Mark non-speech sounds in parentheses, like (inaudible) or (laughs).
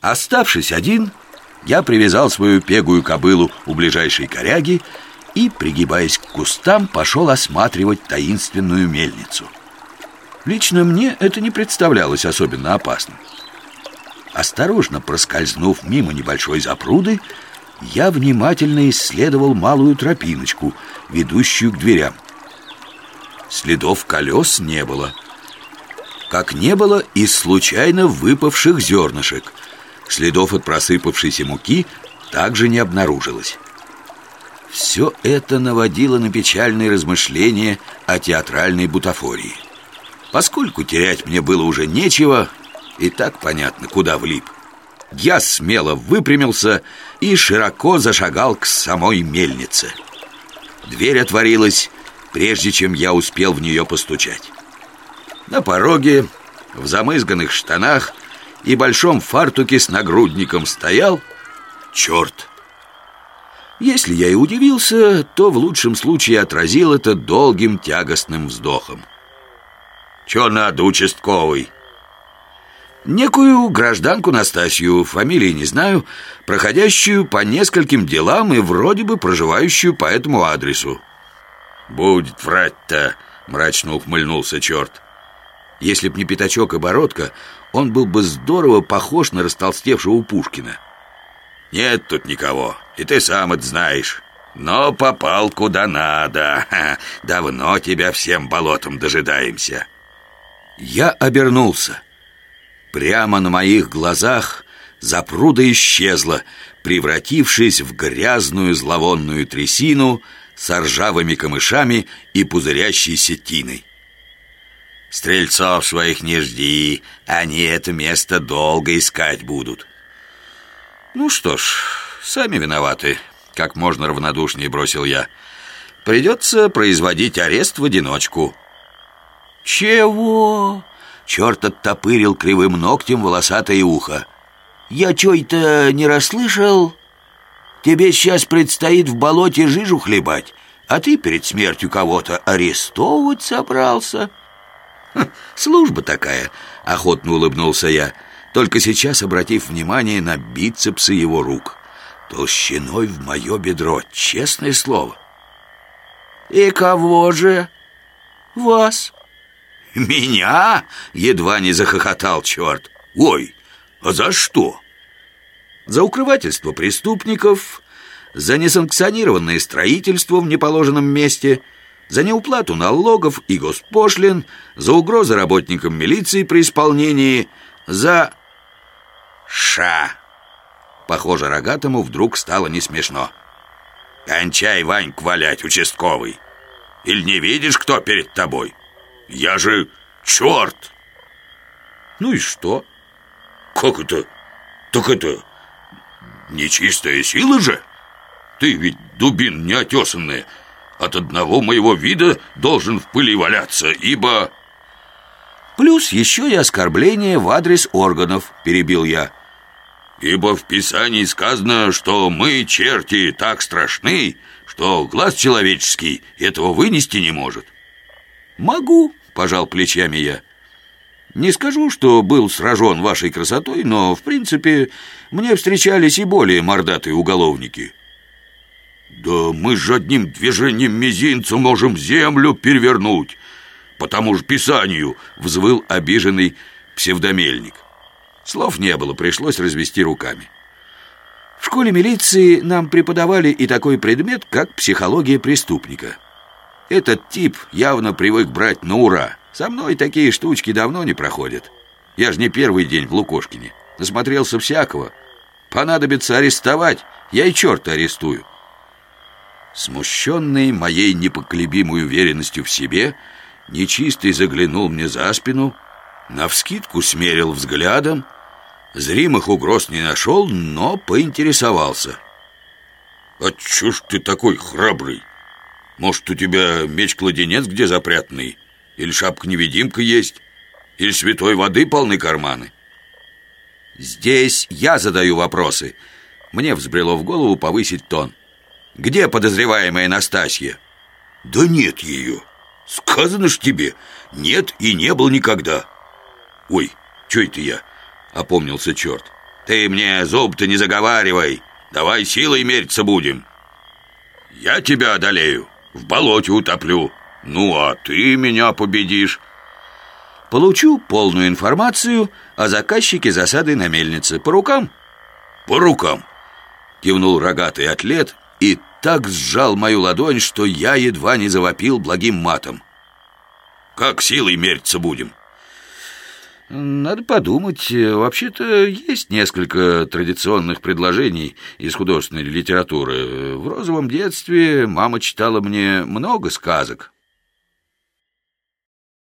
Оставшись один, я привязал свою пегую кобылу у ближайшей коряги и, пригибаясь к кустам, пошел осматривать таинственную мельницу. Лично мне это не представлялось особенно опасным. Осторожно проскользнув мимо небольшой запруды, я внимательно исследовал малую тропиночку, ведущую к дверям. Следов колес не было. Как не было и случайно выпавших зернышек. Следов от просыпавшейся муки также не обнаружилось. Все это наводило на печальные размышления о театральной бутафории. Поскольку терять мне было уже нечего, и так понятно, куда влип. Я смело выпрямился и широко зашагал к самой мельнице. Дверь отворилась, прежде чем я успел в нее постучать. На пороге, в замызганных штанах и большом фартуке с нагрудником стоял черт. Если я и удивился, то в лучшем случае отразил это долгим тягостным вздохом. «Че надо, участковый?» Некую гражданку Настасью, фамилии не знаю, проходящую по нескольким делам и вроде бы проживающую по этому адресу. «Будет врать-то!» — мрачно ухмыльнулся черт. Если б не пятачок и бородка, он был бы здорово похож на растолстевшего Пушкина. «Нет тут никого, и ты сам это знаешь. Но попал куда надо. Ха, давно тебя всем болотом дожидаемся». Я обернулся. Прямо на моих глазах запруда исчезла, превратившись в грязную зловонную трясину с ржавыми камышами и пузырящейся тиной. Стрельцов своих не жди, они это место долго искать будут. Ну что ж, сами виноваты, как можно равнодушнее бросил я. Придется производить арест в одиночку. Чего? Черт оттопырил кривым ногтем волосатое ухо. «Я чё-то не расслышал? Тебе сейчас предстоит в болоте жижу хлебать, а ты перед смертью кого-то арестовывать собрался?» «Хм, (laughs) «Служба такая», — охотно улыбнулся я, только сейчас обратив внимание на бицепсы его рук. Толщиной в мое бедро, честное слово. «И кого же?» «Вас». (laughs) «Меня?» — едва не захохотал черт. «Ой, а за что?» «За укрывательство преступников, за несанкционированное строительство в неположенном месте, за неуплату налогов и госпошлин, за угрозы работникам милиции при исполнении, за...» «Ша!» Похоже, рогатому вдруг стало не смешно. «Кончай, Ваньку, валять, участковый! Или не видишь, кто перед тобой?» Я же черт! Ну и что? Как это? Так это нечистая сила же? Ты ведь дубин неотесанная. От одного моего вида должен в пыли валяться, ибо... Плюс еще и оскорбление в адрес органов, перебил я. Ибо в Писании сказано, что мы, черти, так страшны, что глаз человеческий этого вынести не может. Могу, пожал плечами я. Не скажу, что был сражен вашей красотой, но, в принципе, мне встречались и более мордатые уголовники. Да мы же одним движением мизинца можем землю перевернуть, по тому же писанию, взвыл обиженный псевдомельник. Слов не было, пришлось развести руками. В школе милиции нам преподавали и такой предмет, как психология преступника – этот тип явно привык брать на ура. Со мной такие штучки давно не проходят. Я же не первый день в Лукошкине. Насмотрелся всякого. Понадобится арестовать, я и черта арестую. Смущенный моей непоколебимой уверенностью в себе, нечистый заглянул мне за спину, навскидку смерил взглядом, зримых угроз не нашел, но поинтересовался. «А чё ж ты такой храбрый?» Может, у тебя меч-кладенец где запрятанный? Или шапка-невидимка есть? Или святой воды полны карманы? Здесь я задаю вопросы. Мне взбрело в голову повысить тон. Где подозреваемая Настасья? Да нет ее. Сказано ж тебе, нет и не был никогда. Ой, что это я? Опомнился черт. Ты мне зуб-то не заговаривай. Давай силой мериться будем. Я тебя одолею, в болоте утоплю. Ну, а ты меня победишь. Получу полную информацию о заказчике засады на мельнице. По рукам? По рукам. Кивнул рогатый атлет и так сжал мою ладонь, что я едва не завопил благим матом. Как силой мериться будем? Надо подумать. Вообще-то есть несколько традиционных предложений из художественной литературы. В розовом детстве мама читала мне много сказок.